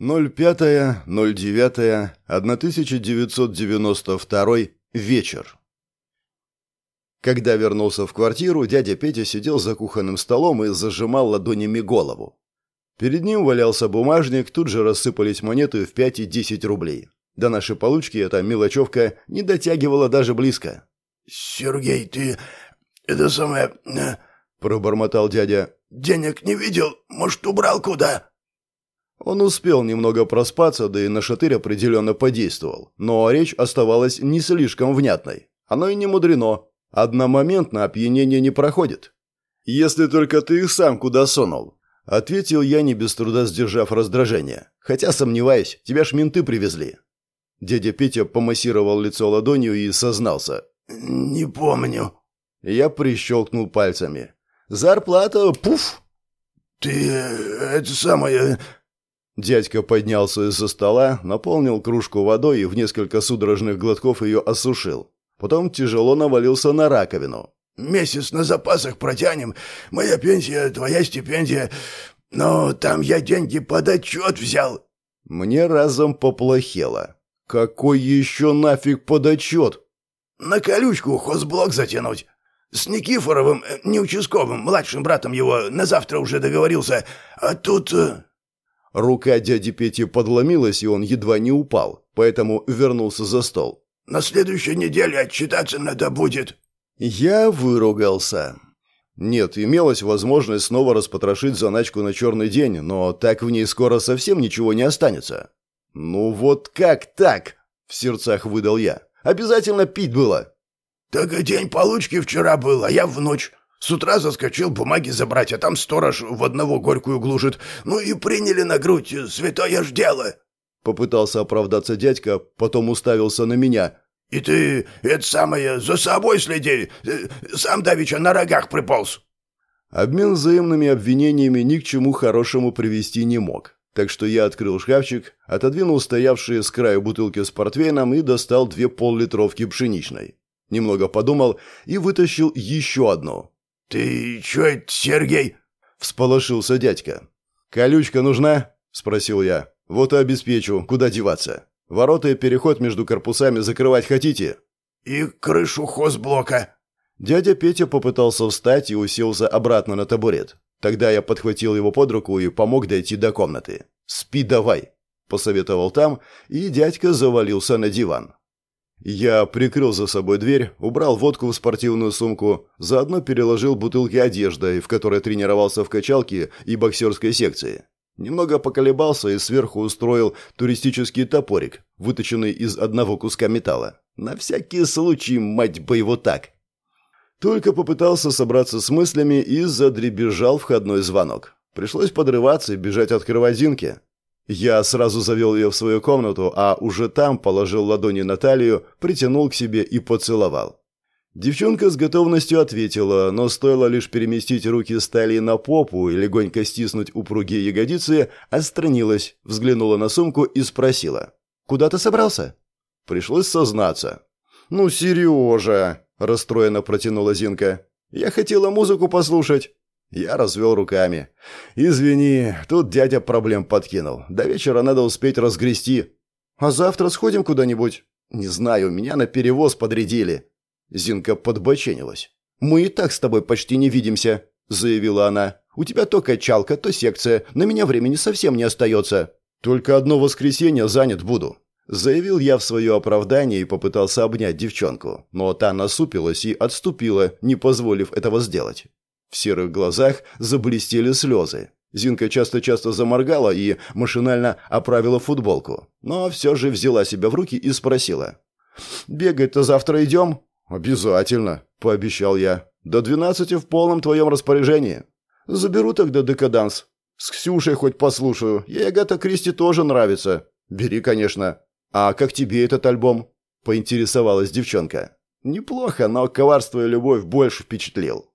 05.09.1992 вечер. Когда вернулся в квартиру, дядя Петя сидел за кухонным столом и зажимал ладонями голову. Перед ним валялся бумажник, тут же рассыпались монеты в 5 и 10 рублей. До нашей получки эта мелочевка не дотягивала даже близко. «Сергей, ты... это самое...» э, – пробормотал дядя. «Денег не видел? Может, убрал куда?» Он успел немного проспаться, да и на шатырь определенно подействовал. Но речь оставалась не слишком внятной. Оно и не мудрено. Одномоментно опьянение не проходит. «Если только ты их сам куда сунул», — ответил я, не без труда сдержав раздражение. «Хотя сомневаюсь, тебя ж менты привезли». Дядя Петя помассировал лицо ладонью и сознался. «Не помню». Я прищелкнул пальцами. «Зарплата, пуф!» «Ты это самое...» Дядька поднялся из-за стола, наполнил кружку водой и в несколько судорожных глотков ее осушил. Потом тяжело навалился на раковину. «Месяц на запасах протянем. Моя пенсия, твоя стипендия. Но там я деньги под отчет взял». Мне разом поплохело. «Какой еще нафиг под отчет?» «На колючку хозблок затянуть. С Никифоровым, э, неучастковым, младшим братом его, на завтра уже договорился. А тут...» Рука дяди Пети подломилась, и он едва не упал, поэтому вернулся за стол. «На следующей неделе отчитаться надо будет». Я выругался. Нет, имелась возможность снова распотрошить заначку на черный день, но так в ней скоро совсем ничего не останется. «Ну вот как так?» — в сердцах выдал я. «Обязательно пить было». «Так день получки вчера был, а я в ночь. С утра заскочил бумаги забрать, а там сторож в одного горькую глушит. Ну и приняли на грудь, святое ж дело!» Попытался оправдаться дядька, потом уставился на меня. «И ты, это самое, за собой следи! Э, сам давеча на рогах приполз!» Обмен взаимными обвинениями ни к чему хорошему привести не мог. Так что я открыл шкафчик, отодвинул стоявшие с краю бутылки с портвейном и достал две поллитровки пшеничной. Немного подумал и вытащил еще одну. «Ты чё это, Сергей?» – всполошился дядька. «Колючка нужна?» – спросил я. «Вот и обеспечу. Куда деваться? Ворота и переход между корпусами закрывать хотите?» «И крышу хозблока». Дядя Петя попытался встать и уселся обратно на табурет. Тогда я подхватил его под руку и помог дойти до комнаты. «Спи давай», – посоветовал там, и дядька завалился на диван. Я прикрыл за собой дверь, убрал водку в спортивную сумку, заодно переложил бутылки одежды, в которой тренировался в качалке и боксерской секции. Немного поколебался и сверху устроил туристический топорик, выточенный из одного куска металла. На всякий случай, мать бы его так. Только попытался собраться с мыслями и задребежал входной звонок. Пришлось подрываться и бежать открывать Зинке. Я сразу завел ее в свою комнату, а уже там положил ладони на талию, притянул к себе и поцеловал. Девчонка с готовностью ответила, но стоило лишь переместить руки с талии на попу и легонько стиснуть упругие ягодицы, отстранилась, взглянула на сумку и спросила. «Куда ты собрался?» Пришлось сознаться. «Ну, Сережа!» – расстроенно протянула Зинка. «Я хотела музыку послушать». Я развел руками. «Извини, тут дядя проблем подкинул. До вечера надо успеть разгрести. А завтра сходим куда-нибудь?» «Не знаю, меня на перевоз подрядили». Зинка подбоченилась. «Мы и так с тобой почти не видимся», — заявила она. «У тебя то качалка, то секция. На меня времени совсем не остается. Только одно воскресенье занят буду». Заявил я в свое оправдание и попытался обнять девчонку, но та насупилась и отступила, не позволив этого сделать. В серых глазах заблестели слезы. Зинка часто-часто заморгала и машинально оправила футболку. Но все же взяла себя в руки и спросила. «Бегать-то завтра идем?» «Обязательно», — пообещал я. «До двенадцати в полном твоем распоряжении». «Заберу тогда декаданс. С Ксюшей хоть послушаю. Ей Агата Кристи тоже нравится. Бери, конечно. А как тебе этот альбом?» — поинтересовалась девчонка. «Неплохо, но коварство и любовь больше впечатлил».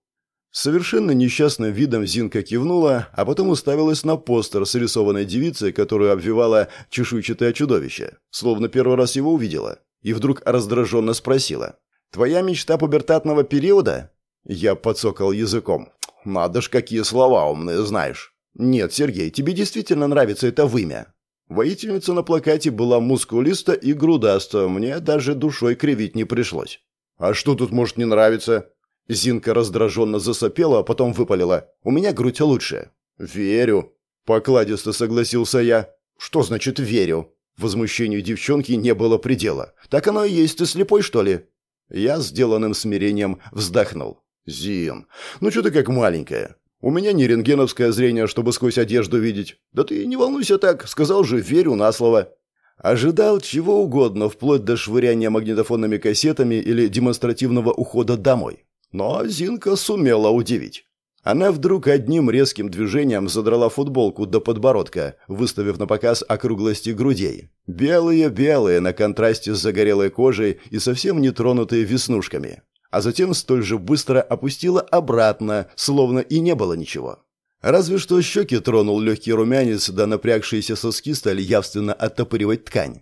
Совершенно несчастным видом Зинка кивнула, а потом уставилась на постер с рисованной девицей, которую обвивала чешуйчатое чудовище, словно первый раз его увидела, и вдруг раздраженно спросила. «Твоя мечта пубертатного периода?» Я подсокал языком. «Надо ж, какие слова умные знаешь!» «Нет, Сергей, тебе действительно нравится это вымя?» Воительница на плакате была мускулиста и грудаста, мне даже душой кривить не пришлось. «А что тут может не нравиться?» Зинка раздраженно засопела, а потом выпалила. «У меня грудь лучше». «Верю», — покладисто согласился я. «Что значит «верю»?» Возмущению девчонки не было предела. «Так оно и есть, ты слепой, что ли?» Я сделанным смирением вздохнул. «Зин, ну что ты как маленькая? У меня не рентгеновское зрение, чтобы сквозь одежду видеть. Да ты не волнуйся так, сказал же, верю на слово». Ожидал чего угодно, вплоть до швыряния магнитофонными кассетами или демонстративного ухода домой. Но Зинка сумела удивить. Она вдруг одним резким движением задрала футболку до подбородка, выставив на показ округлости грудей. Белые-белые на контрасте с загорелой кожей и совсем не тронутые веснушками. А затем столь же быстро опустила обратно, словно и не было ничего. Разве что щеки тронул легкий румянец, да напрягшиеся соски стали явственно оттопыривать ткань.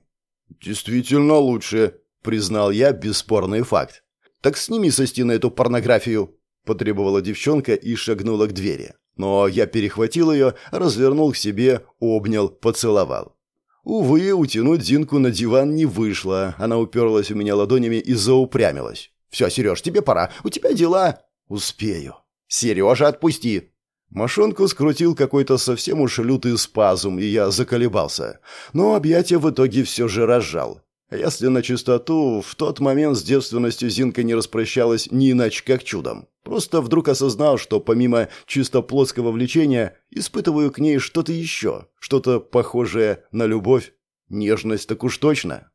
«Действительно лучше», — признал я бесспорный факт. «Так сними со стены эту порнографию», – потребовала девчонка и шагнула к двери. Но я перехватил ее, развернул к себе, обнял, поцеловал. Увы, утянуть Зинку на диван не вышло. Она уперлась у меня ладонями и заупрямилась. «Все, Сереж, тебе пора. У тебя дела». «Успею». «Сережа, отпусти». Машонку скрутил какой-то совсем уж лютый спазм, и я заколебался. Но объятия в итоге все же разжал. Если на чистоту, в тот момент с девственностью Зинка не распрощалась ни иначе, как чудом. Просто вдруг осознал, что помимо чисто плотского влечения, испытываю к ней что-то еще, что-то похожее на любовь. Нежность так уж точно.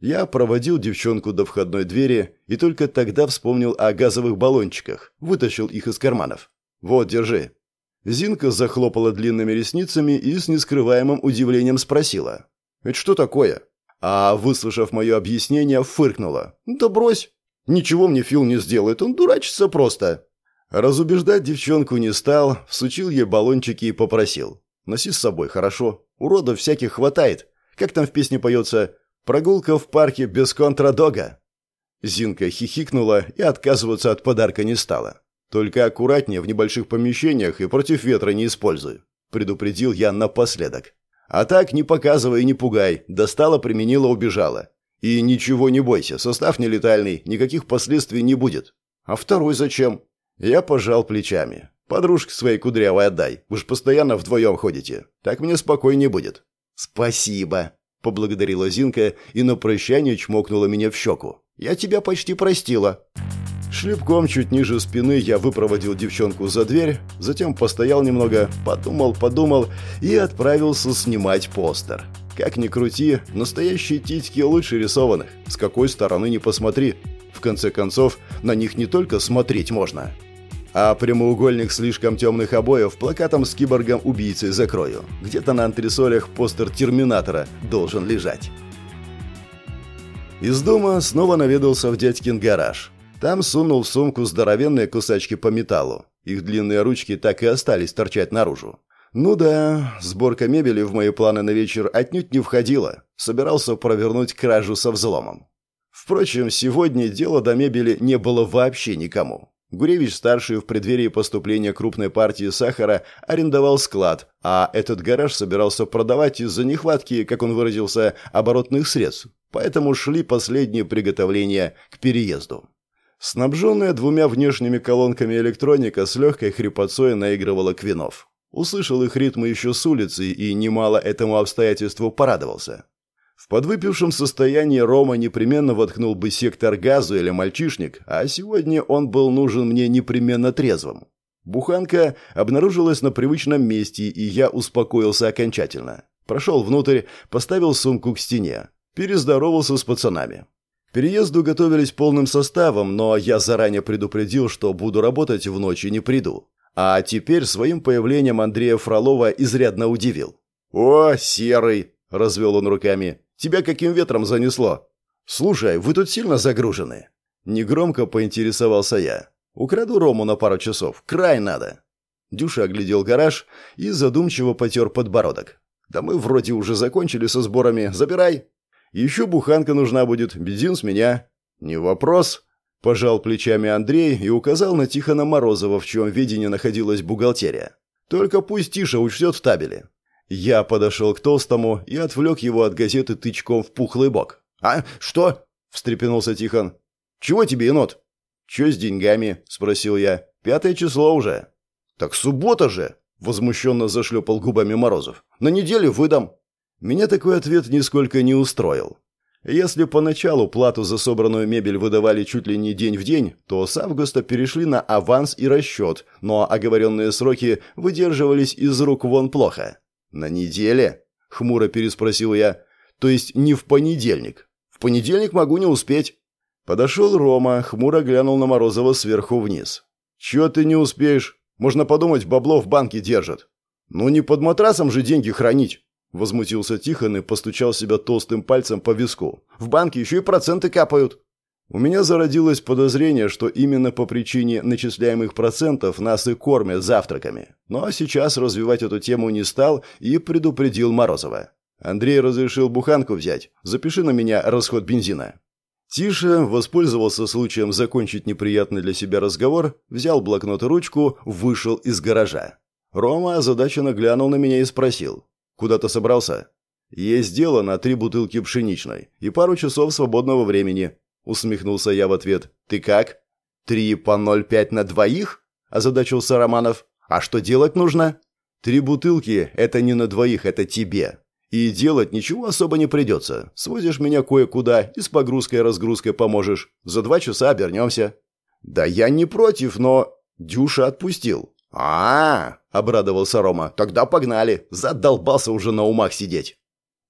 Я проводил девчонку до входной двери и только тогда вспомнил о газовых баллончиках, вытащил их из карманов. «Вот, держи». Зинка захлопала длинными ресницами и с нескрываемым удивлением спросила. «Это что такое?» А, выслушав мое объяснение, фыркнула. «Да брось! Ничего мне Фил не сделает, он дурачится просто!» Разубеждать девчонку не стал, всучил ей баллончики и попросил. «Носи с собой, хорошо? Уродов всяких хватает. Как там в песне поется? Прогулка в парке без контрадога?» Зинка хихикнула и отказываться от подарка не стала. «Только аккуратнее в небольших помещениях и против ветра не используй», – предупредил я напоследок. А так не показывай и не пугай. Достала, применила, убежала. И ничего не бойся, состав нелетальный, никаких последствий не будет. А второй зачем? Я пожал плечами. Подружке своей кудрявой отдай. Вы же постоянно вдвоем ходите. Так мне спокойнее будет. Спасибо, поблагодарила Зинка и на прощание чмокнула меня в щеку. Я тебя почти простила. Шлепком чуть ниже спины я выпроводил девчонку за дверь, затем постоял немного, подумал, подумал и отправился снимать постер. Как ни крути, настоящие титьки лучше рисованных, с какой стороны не посмотри. В конце концов, на них не только смотреть можно. А прямоугольник слишком темных обоев плакатом с киборгом-убийцей закрою. Где-то на антресолях постер Терминатора должен лежать. Из дома снова наведался в дядькин гараж. Там сунул в сумку здоровенные кусачки по металлу. Их длинные ручки так и остались торчать наружу. Ну да, сборка мебели в мои планы на вечер отнюдь не входила. Собирался провернуть кражу со взломом. Впрочем, сегодня дело до мебели не было вообще никому. Гуревич-старший в преддверии поступления крупной партии сахара арендовал склад, а этот гараж собирался продавать из-за нехватки, как он выразился, оборотных средств. Поэтому шли последние приготовления к переезду. Снабженная двумя внешними колонками электроника с легкой хрипотцой наигрывала квинов. Услышал их ритмы еще с улицы и немало этому обстоятельству порадовался. В подвыпившем состоянии Рома непременно воткнул бы сектор газу или мальчишник, а сегодня он был нужен мне непременно трезвым. Буханка обнаружилась на привычном месте, и я успокоился окончательно. Прошел внутрь, поставил сумку к стене, перездоровался с пацанами переезду готовились полным составом, но я заранее предупредил, что буду работать в ночь и не приду. А теперь своим появлением Андрея Фролова изрядно удивил. «О, серый!» – развел он руками. «Тебя каким ветром занесло?» «Слушай, вы тут сильно загружены?» Негромко поинтересовался я. «Украду Рому на пару часов. Край надо». Дюша оглядел гараж и задумчиво потер подбородок. «Да мы вроде уже закончили со сборами. Забирай». Еще буханка нужна будет, бензин с меня». «Не вопрос», – пожал плечами Андрей и указал на Тихона Морозова, в чем видении находилась бухгалтерия. «Только пусть Тиша учтет в табеле». Я подошел к толстому и отвлек его от газеты тычком в пухлый бок. «А, что?» – встрепенулся Тихон. «Чего тебе, енот?» «Че с деньгами?» – спросил я. «Пятое число уже». «Так суббота же!» – возмущенно зашлепал губами Морозов. «На неделю выдам». Меня такой ответ нисколько не устроил. Если поначалу плату за собранную мебель выдавали чуть ли не день в день, то с августа перешли на аванс и расчет, но оговоренные сроки выдерживались из рук вон плохо. «На неделе?» – хмуро переспросил я. «То есть не в понедельник? В понедельник могу не успеть». Подошел Рома, хмуро глянул на Морозова сверху вниз. «Чего ты не успеешь? Можно подумать, бабло в банке держат». «Ну не под матрасом же деньги хранить». Возмутился Тихон и постучал себя толстым пальцем по виску. «В банке еще и проценты капают». У меня зародилось подозрение, что именно по причине начисляемых процентов нас и кормят завтраками. Но сейчас развивать эту тему не стал и предупредил Морозова. «Андрей разрешил буханку взять. Запиши на меня расход бензина». Тише воспользовался случаем закончить неприятный для себя разговор, взял блокнот и ручку, вышел из гаража. Рома озадаченно глянул на меня и спросил. Куда-то собрался? Есть дело на три бутылки пшеничной и пару часов свободного времени. Усмехнулся я в ответ. Ты как? Три по ноль пять на двоих? Озадачился Романов. А что делать нужно? Три бутылки – это не на двоих, это тебе. И делать ничего особо не придется. Свозишь меня кое-куда и с погрузкой-разгрузкой поможешь. За два часа обернемся. Да я не против, но... Дюша отпустил. А, -а, -а обрадовался Рома. «Тогда погнали! Задолбался уже на умах сидеть!»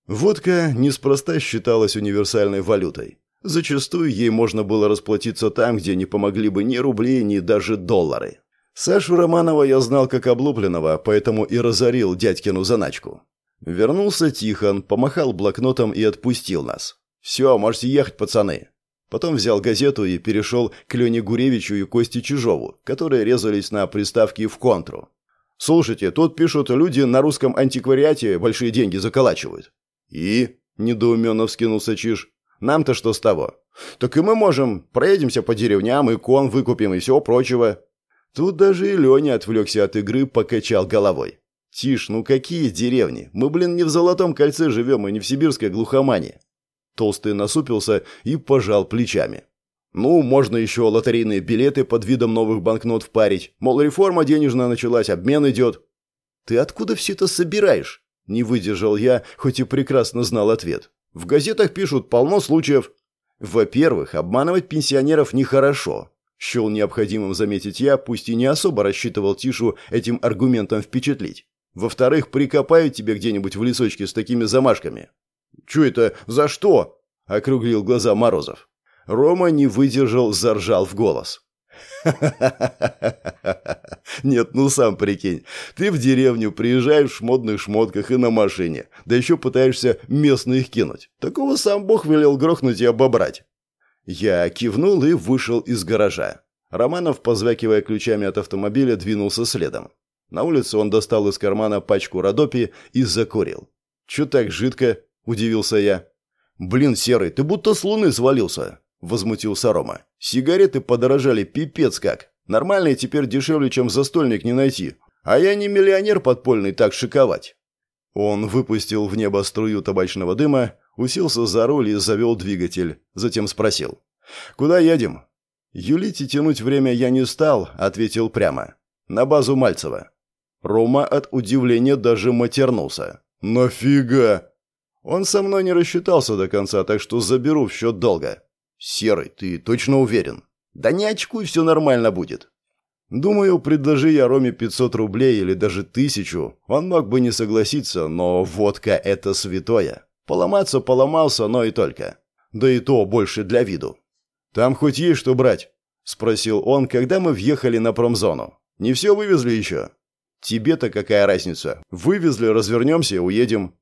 Водка неспроста считалась универсальной валютой. Зачастую ей можно было расплатиться там, где не помогли бы ни рубли, ни даже доллары. Сашу Романова я знал как облупленного, поэтому и разорил дядькину заначку. Вернулся Тихон, помахал блокнотом и отпустил нас. «Все, можете ехать, пацаны». Потом взял газету и перешел к Лене Гуревичу и Косте Чижову, которые резались на приставки в контру. Слушайте, тут пишут, люди на русском антиквариате большие деньги заколачивают. И? Недоуменно вскинулся Чиж. Нам-то что с того? Так и мы можем. Проедемся по деревням, икон выкупим и всего прочего. Тут даже и Леня отвлекся от игры, покачал головой. Тиш, ну какие деревни? Мы, блин, не в Золотом кольце живем и не в сибирской глухомане. Толстый насупился и пожал плечами. Ну, можно еще лотерейные билеты под видом новых банкнот впарить. Мол, реформа денежная началась, обмен идет. Ты откуда все это собираешь? Не выдержал я, хоть и прекрасно знал ответ. В газетах пишут полно случаев. Во-первых, обманывать пенсионеров нехорошо. Счел необходимым заметить я, пусть и не особо рассчитывал Тишу этим аргументом впечатлить. Во-вторых, прикопают тебе где-нибудь в лесочке с такими замашками. «Чё это? За что?» – округлил глаза Морозов. Рома не выдержал, заржал в голос. Нет, ну сам прикинь. Ты в деревню приезжаешь в модных шмотках и на машине, да еще пытаешься местных кинуть. Такого сам Бог велел грохнуть и обобрать. Я кивнул и вышел из гаража. Романов, позвякивая ключами от автомобиля, двинулся следом. На улице он достал из кармана пачку Родопи и закурил. «Чё так жидко?» – удивился я. «Блин, Серый, ты будто с луны свалился. – возмутился Рома. «Сигареты подорожали пипец как. Нормальные теперь дешевле, чем застольник не найти. А я не миллионер подпольный так шиковать». Он выпустил в небо струю табачного дыма, уселся за руль и завел двигатель. Затем спросил. «Куда едем?» «Юлить и тянуть время я не стал», – ответил прямо. «На базу Мальцева». Рома от удивления даже матернулся. «Нафига?» Он со мной не рассчитался до конца, так что заберу в счет долга. «Серый, ты точно уверен?» «Да не очкуй, все нормально будет». Думаю, предложи я Роме 500 рублей или даже тысячу, он мог бы не согласиться, но водка – это святое. Поломаться поломался, но и только. Да и то больше для виду. «Там хоть есть что брать?» – спросил он, когда мы въехали на промзону. «Не все вывезли еще?» «Тебе-то какая разница? Вывезли, развернемся уедем».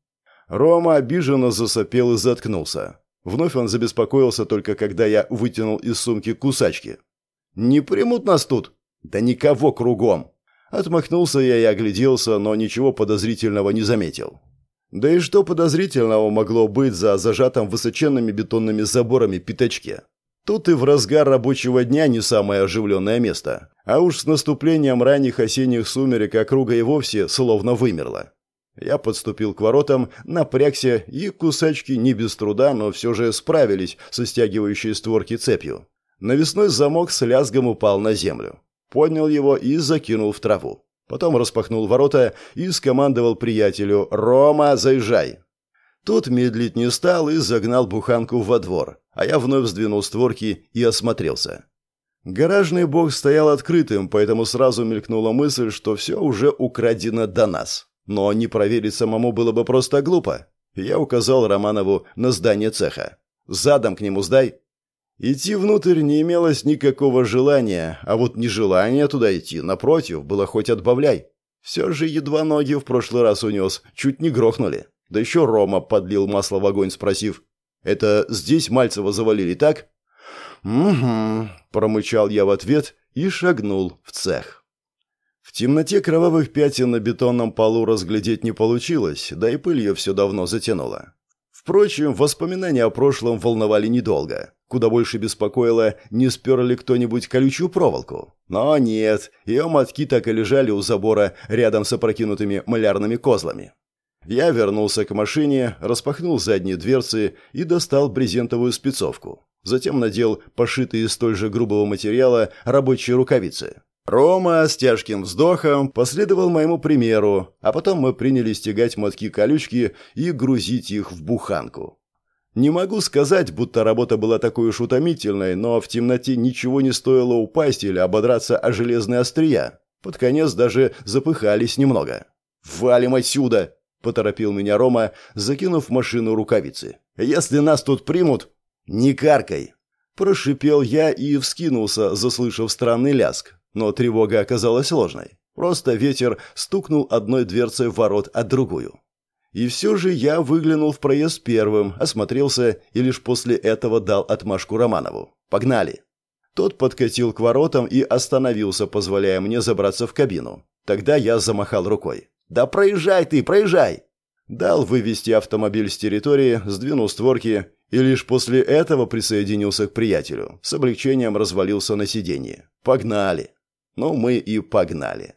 Рома обиженно засопел и заткнулся. Вновь он забеспокоился только когда я вытянул из сумки кусачки. «Не примут нас тут?» «Да никого кругом!» Отмахнулся я и огляделся, но ничего подозрительного не заметил. Да и что подозрительного могло быть за зажатым высоченными бетонными заборами пятачке? Тут и в разгар рабочего дня не самое оживленное место. А уж с наступлением ранних осенних сумерек округа и вовсе словно вымерла. Я подступил к воротам, напрягся, и кусачки не без труда, но все же справились со стягивающей створки цепью. Навесной замок с лязгом упал на землю. Поднял его и закинул в траву. Потом распахнул ворота и скомандовал приятелю «Рома, заезжай!». Тот медлить не стал и загнал буханку во двор, а я вновь сдвинул створки и осмотрелся. Гаражный бокс стоял открытым, поэтому сразу мелькнула мысль, что все уже украдено до нас. Но не проверить самому было бы просто глупо. Я указал Романову на здание цеха. «Задом к нему сдай». Идти внутрь не имелось никакого желания, а вот нежелание туда идти, напротив, было хоть отбавляй. Все же едва ноги в прошлый раз унес, чуть не грохнули. Да еще Рома подлил масло в огонь, спросив, «Это здесь Мальцева завалили, так?» «Угу», – промычал я в ответ и шагнул в цех. В темноте кровавых пятен на бетонном полу разглядеть не получилось, да и пыль ее все давно затянула. Впрочем, воспоминания о прошлом волновали недолго. Куда больше беспокоило, не спер ли кто-нибудь колючую проволоку. Но нет, ее мотки так и лежали у забора рядом с опрокинутыми малярными козлами. Я вернулся к машине, распахнул задние дверцы и достал брезентовую спецовку. Затем надел пошитые из столь же грубого материала рабочие рукавицы. Рома с тяжким вздохом последовал моему примеру, а потом мы принялись тягать мотки-колючки и грузить их в буханку. Не могу сказать, будто работа была такой уж утомительной, но в темноте ничего не стоило упасть или ободраться о железные острия. Под конец даже запыхались немного. «Валим отсюда!» – поторопил меня Рома, закинув в машину рукавицы. «Если нас тут примут...» «Не каркай!» Прошипел я и вскинулся, заслышав странный ляск. Но тревога оказалась ложной. Просто ветер стукнул одной дверцей в ворот, а другую. И все же я выглянул в проезд первым, осмотрелся и лишь после этого дал отмашку Романову. «Погнали!» Тот подкатил к воротам и остановился, позволяя мне забраться в кабину. Тогда я замахал рукой. «Да проезжай ты, проезжай!» Дал вывести автомобиль с территории, сдвинул створки и лишь после этого присоединился к приятелю. С облегчением развалился на сиденье. «Погнали!» Ну, мы и погнали.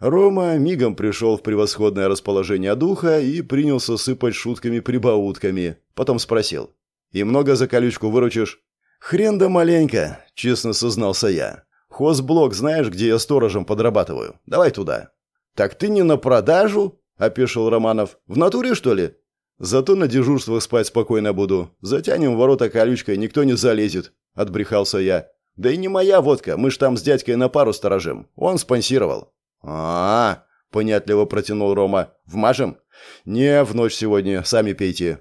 Рома мигом пришел в превосходное расположение духа и принялся сыпать шутками-прибаутками. Потом спросил. «И много за колючку выручишь?» «Хрен да маленько», — честно сознался я. «Хозблок знаешь, где я сторожем подрабатываю? Давай туда». «Так ты не на продажу?» — опешил Романов. «В натуре, что ли?» «Зато на дежурствах спать спокойно буду. Затянем ворота колючкой, никто не залезет», — отбрехался я. Да и не моя водка, мы ж там с дядькой на пару сторожим. Он спонсировал. А, -а, -а понятливо протянул Рома. Вмажем? Не, в ночь сегодня, сами пейте.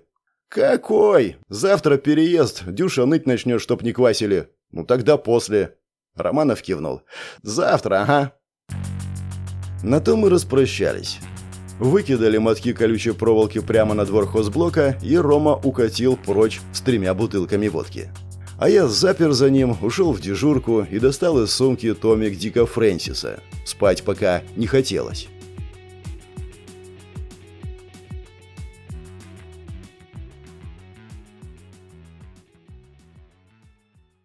Какой? Завтра переезд. Дюша ныть начнет, чтоб не квасили. Ну тогда после. Романов кивнул. Завтра, ага. На то мы распрощались. Выкидали мотки колючей проволоки прямо на двор хозблока, и Рома укатил прочь с тремя бутылками водки. А я запер за ним, ушел в дежурку и достал из сумки томик Дика Фрэнсиса. Спать пока не хотелось.